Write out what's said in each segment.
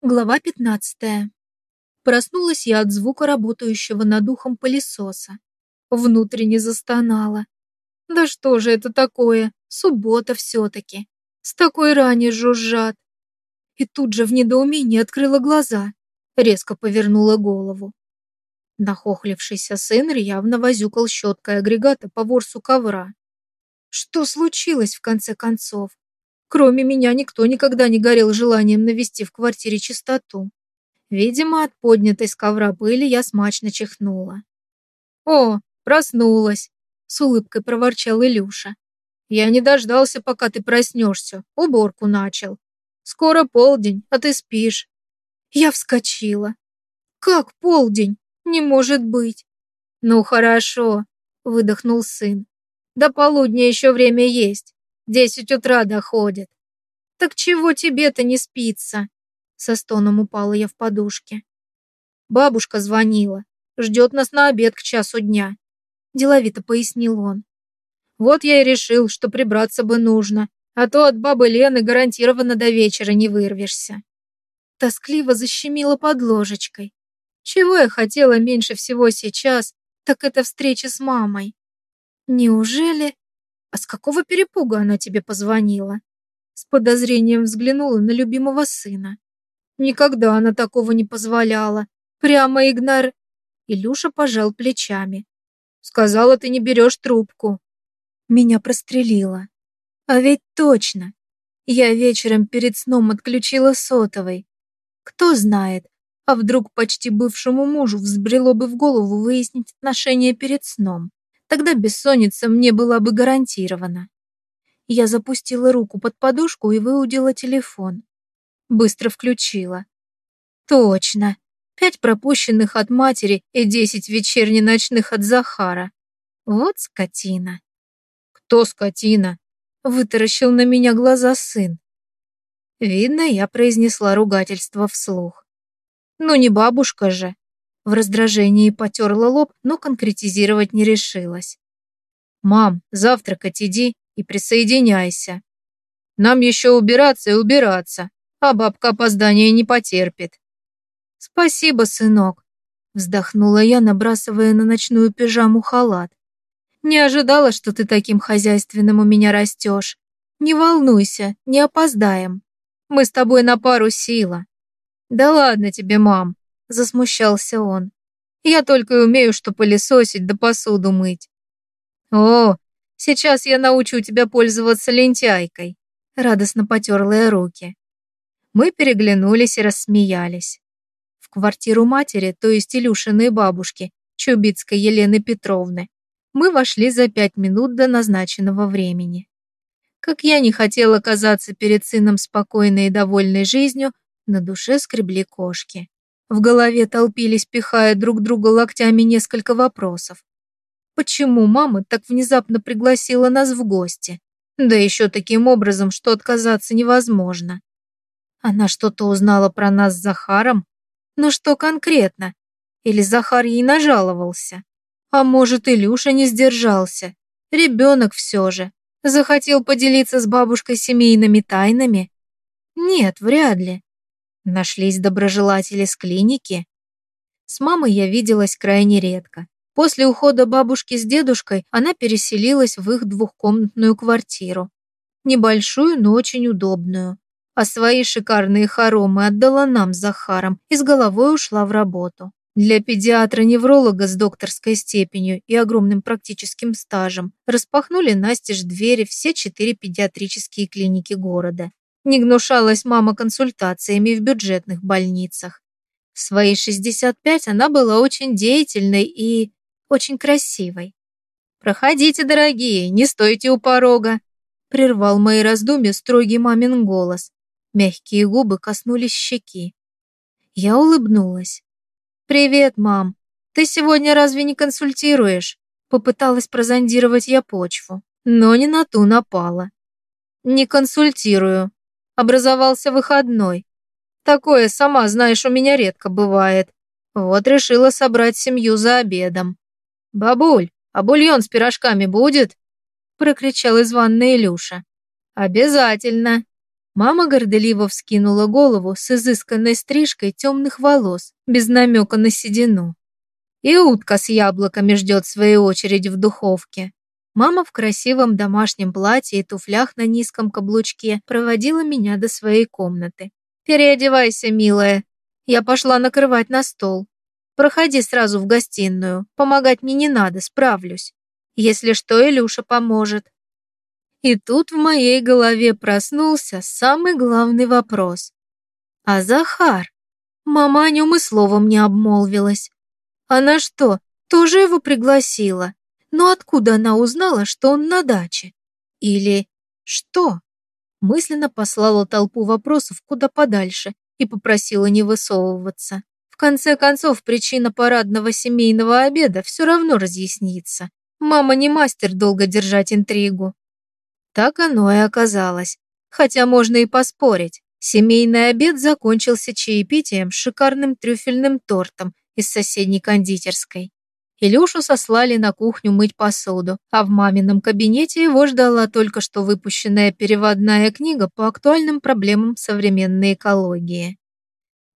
Глава 15. Проснулась я от звука работающего над ухом пылесоса. Внутренне застонала. Да что же это такое? Суббота все-таки. С такой рани жужжат. И тут же в недоумении открыла глаза. Резко повернула голову. Нахохлившийся сын явно возюкал щеткой агрегата по ворсу ковра. Что случилось в конце концов? Кроме меня никто никогда не горел желанием навести в квартире чистоту. Видимо, от поднятой с ковра пыли я смачно чихнула. «О, проснулась!» — с улыбкой проворчал Илюша. «Я не дождался, пока ты проснешься. Уборку начал. Скоро полдень, а ты спишь». Я вскочила. «Как полдень? Не может быть!» «Ну хорошо», — выдохнул сын. «До полудня еще время есть. Десять утра доходит. Так чего тебе-то не спится? Со стоном упала я в подушке. Бабушка звонила. Ждет нас на обед к часу дня. Деловито пояснил он. Вот я и решил, что прибраться бы нужно, а то от бабы Лены гарантированно до вечера не вырвешься. Тоскливо защемила под ложечкой. Чего я хотела меньше всего сейчас, так это встреча с мамой. Неужели а с какого перепуга она тебе позвонила? С подозрением взглянула на любимого сына. Никогда она такого не позволяла. Прямо игнор... Илюша пожал плечами. Сказала, ты не берешь трубку. Меня прострелило. А ведь точно. Я вечером перед сном отключила сотовый. Кто знает, а вдруг почти бывшему мужу взбрело бы в голову выяснить отношения перед сном. Тогда бессонница мне была бы гарантирована. Я запустила руку под подушку и выудила телефон. Быстро включила. Точно. Пять пропущенных от матери и десять вечерне-ночных от Захара. Вот скотина. Кто скотина? Вытаращил на меня глаза сын. Видно, я произнесла ругательство вслух. Ну не бабушка же. В раздражении потерла лоб, но конкретизировать не решилась. «Мам, завтракать иди и присоединяйся. Нам еще убираться и убираться, а бабка опоздания не потерпит». «Спасибо, сынок», — вздохнула я, набрасывая на ночную пижаму халат. «Не ожидала, что ты таким хозяйственным у меня растешь. Не волнуйся, не опоздаем. Мы с тобой на пару сила». «Да ладно тебе, мам, засмущался он. Я только и умею что пылесосить да посуду мыть. О, сейчас я научу тебя пользоваться лентяйкой. Радостно потерла я руки. Мы переглянулись и рассмеялись. В квартиру матери, то есть Илюшиной бабушки, Чубицкой Елены Петровны, мы вошли за пять минут до назначенного времени. Как я не хотела казаться перед сыном спокойной и довольной жизнью, на душе скребли кошки. В голове толпились, пихая друг друга локтями несколько вопросов. Почему мама так внезапно пригласила нас в гости? Да еще таким образом, что отказаться невозможно. Она что-то узнала про нас с Захаром? Но что конкретно? Или Захар ей нажаловался? А может, Илюша не сдержался? Ребенок все же. Захотел поделиться с бабушкой семейными тайнами? Нет, вряд ли. Нашлись доброжелатели с клиники. С мамой я виделась крайне редко. После ухода бабушки с дедушкой она переселилась в их двухкомнатную квартиру. Небольшую, но очень удобную. А свои шикарные хоромы отдала нам с Захаром и с головой ушла в работу. Для педиатра-невролога с докторской степенью и огромным практическим стажем распахнули настежь двери все четыре педиатрические клиники города. Не гнушалась мама консультациями в бюджетных больницах. В свои 65 она была очень деятельной и очень красивой. «Проходите, дорогие, не стойте у порога!» Прервал мои раздумья строгий мамин голос. Мягкие губы коснулись щеки. Я улыбнулась. «Привет, мам. Ты сегодня разве не консультируешь?» Попыталась прозондировать я почву, но не на ту напала. «Не консультирую», образовался выходной. Такое, сама знаешь, у меня редко бывает. Вот решила собрать семью за обедом. «Бабуль, а бульон с пирожками будет?» прокричал из ванной Илюша. «Обязательно!» Мама горделиво вскинула голову с изысканной стрижкой темных волос, без намека на седину. И утка с яблоками ждет своей очереди в духовке. Мама в красивом домашнем платье и туфлях на низком каблучке проводила меня до своей комнаты. «Переодевайся, милая. Я пошла накрывать на стол. Проходи сразу в гостиную. Помогать мне не надо, справлюсь. Если что, Илюша поможет». И тут в моей голове проснулся самый главный вопрос. А Захар? Мама о нем и словом не обмолвилась. Она что, тоже его пригласила? Но откуда она узнала, что он на даче? Или что? Мысленно послала толпу вопросов куда подальше и попросила не высовываться. В конце концов, причина парадного семейного обеда все равно разъяснится. Мама не мастер долго держать интригу. Так оно и оказалось. Хотя можно и поспорить. Семейный обед закончился чаепитием с шикарным трюфельным тортом из соседней кондитерской. Илюшу сослали на кухню мыть посуду, а в мамином кабинете его ждала только что выпущенная переводная книга по актуальным проблемам современной экологии.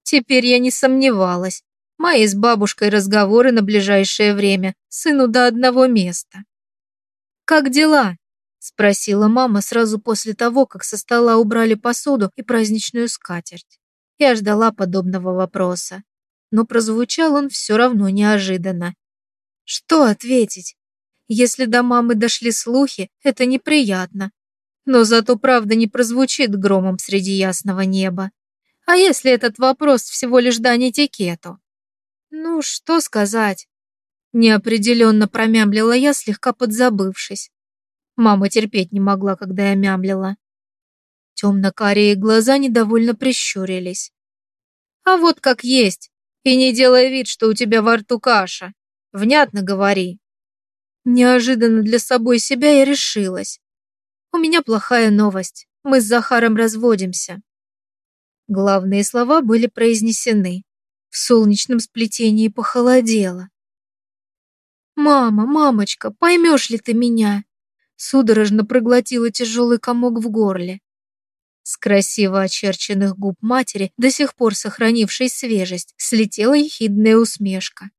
Теперь я не сомневалась. Мои с бабушкой разговоры на ближайшее время, сыну до одного места. «Как дела?» – спросила мама сразу после того, как со стола убрали посуду и праздничную скатерть. Я ждала подобного вопроса, но прозвучал он все равно неожиданно что ответить? Если до мамы дошли слухи, это неприятно. Но зато правда не прозвучит громом среди ясного неба. А если этот вопрос всего лишь дань этикету? Ну, что сказать? Неопределенно промямлила я, слегка подзабывшись. Мама терпеть не могла, когда я мямлила. Темно-карие глаза недовольно прищурились. А вот как есть. И не делай вид, что у тебя во рту каша. Внятно говори. Неожиданно для собой себя я решилась. У меня плохая новость. Мы с Захаром разводимся. Главные слова были произнесены. В солнечном сплетении похолодело. «Мама, мамочка, поймешь ли ты меня?» Судорожно проглотила тяжелый комок в горле. С красиво очерченных губ матери, до сих пор сохранившей свежесть, слетела ехидная усмешка.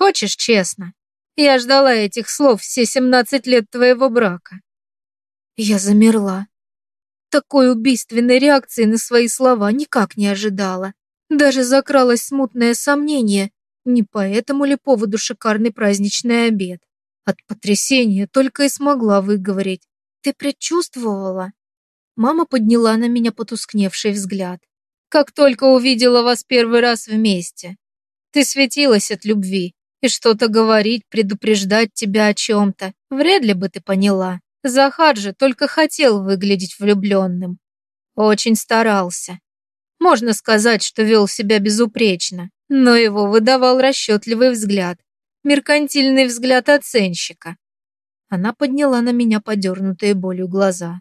Хочешь честно? Я ждала этих слов все 17 лет твоего брака. Я замерла. Такой убийственной реакции на свои слова никак не ожидала. Даже закралось смутное сомнение, не по этому ли поводу шикарный праздничный обед. От потрясения только и смогла выговорить. Ты предчувствовала? Мама подняла на меня потускневший взгляд. Как только увидела вас первый раз вместе. Ты светилась от любви, и что-то говорить, предупреждать тебя о чем-то. Вряд ли бы ты поняла. Захар же только хотел выглядеть влюбленным. Очень старался. Можно сказать, что вел себя безупречно, но его выдавал расчетливый взгляд, меркантильный взгляд оценщика. Она подняла на меня подернутые болью глаза.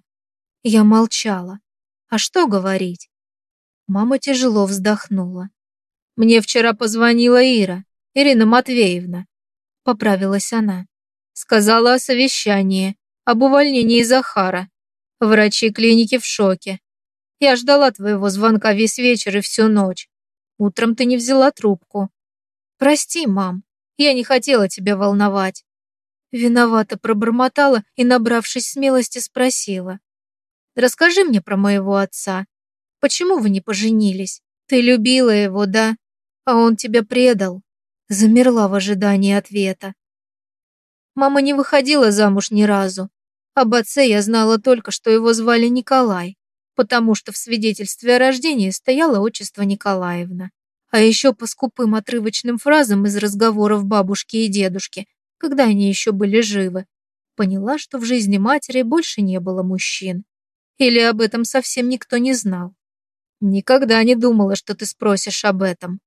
Я молчала. А что говорить? Мама тяжело вздохнула. Мне вчера позвонила Ира. Ирина Матвеевна», — поправилась она. «Сказала о совещании, об увольнении Захара. Врачи клиники в шоке. Я ждала твоего звонка весь вечер и всю ночь. Утром ты не взяла трубку. Прости, мам, я не хотела тебя волновать». Виновато пробормотала и, набравшись смелости, спросила. «Расскажи мне про моего отца. Почему вы не поженились? Ты любила его, да? А он тебя предал». Замерла в ожидании ответа. Мама не выходила замуж ни разу. Об отце я знала только, что его звали Николай, потому что в свидетельстве о рождении стояло отчество Николаевна. А еще по скупым отрывочным фразам из разговоров бабушки и дедушки, когда они еще были живы, поняла, что в жизни матери больше не было мужчин. Или об этом совсем никто не знал. Никогда не думала, что ты спросишь об этом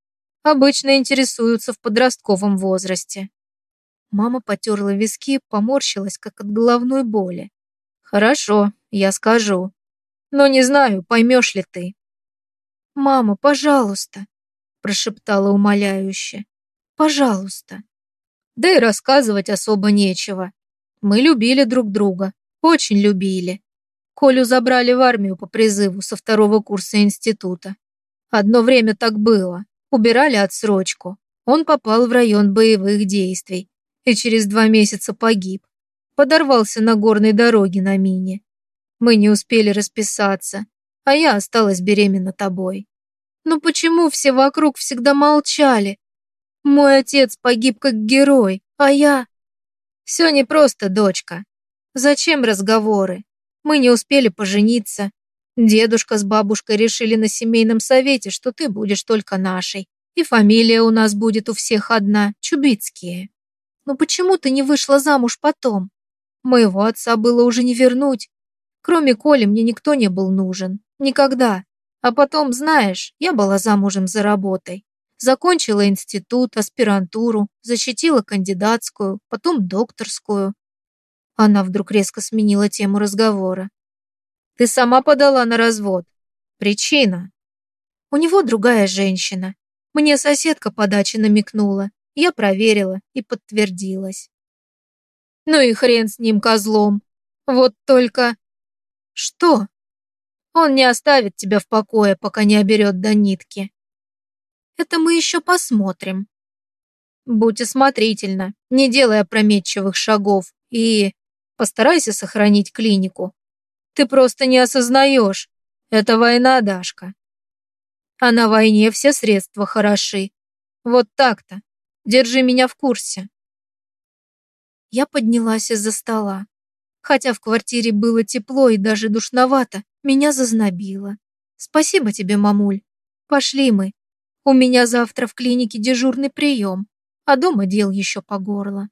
обычно интересуются в подростковом возрасте. Мама потерла виски поморщилась, как от головной боли. «Хорошо, я скажу. Но не знаю, поймешь ли ты». «Мама, пожалуйста», – прошептала умоляюще. «Пожалуйста». Да и рассказывать особо нечего. Мы любили друг друга, очень любили. Колю забрали в армию по призыву со второго курса института. Одно время так было. Убирали отсрочку. Он попал в район боевых действий и через два месяца погиб. Подорвался на горной дороге на мине. Мы не успели расписаться, а я осталась беременна тобой. Но почему все вокруг всегда молчали? Мой отец погиб как герой, а я... Все непросто, дочка. Зачем разговоры? Мы не успели пожениться. Дедушка с бабушкой решили на семейном совете, что ты будешь только нашей. И фамилия у нас будет у всех одна, Чубицкие. Но почему ты не вышла замуж потом? Моего отца было уже не вернуть. Кроме Коли мне никто не был нужен. Никогда. А потом, знаешь, я была замужем за работой. Закончила институт, аспирантуру, защитила кандидатскую, потом докторскую. Она вдруг резко сменила тему разговора. Ты сама подала на развод. Причина? У него другая женщина. Мне соседка по даче намекнула. Я проверила и подтвердилась. Ну и хрен с ним козлом. Вот только... Что? Он не оставит тебя в покое, пока не оберет до нитки. Это мы еще посмотрим. Будь осмотрительна, не делай опрометчивых шагов и постарайся сохранить клинику. Ты просто не осознаешь. Это война, Дашка. А на войне все средства хороши. Вот так-то. Держи меня в курсе. Я поднялась из-за стола. Хотя в квартире было тепло и даже душновато, меня зазнобило. Спасибо тебе, мамуль. Пошли мы. У меня завтра в клинике дежурный прием, а дома дел еще по горло.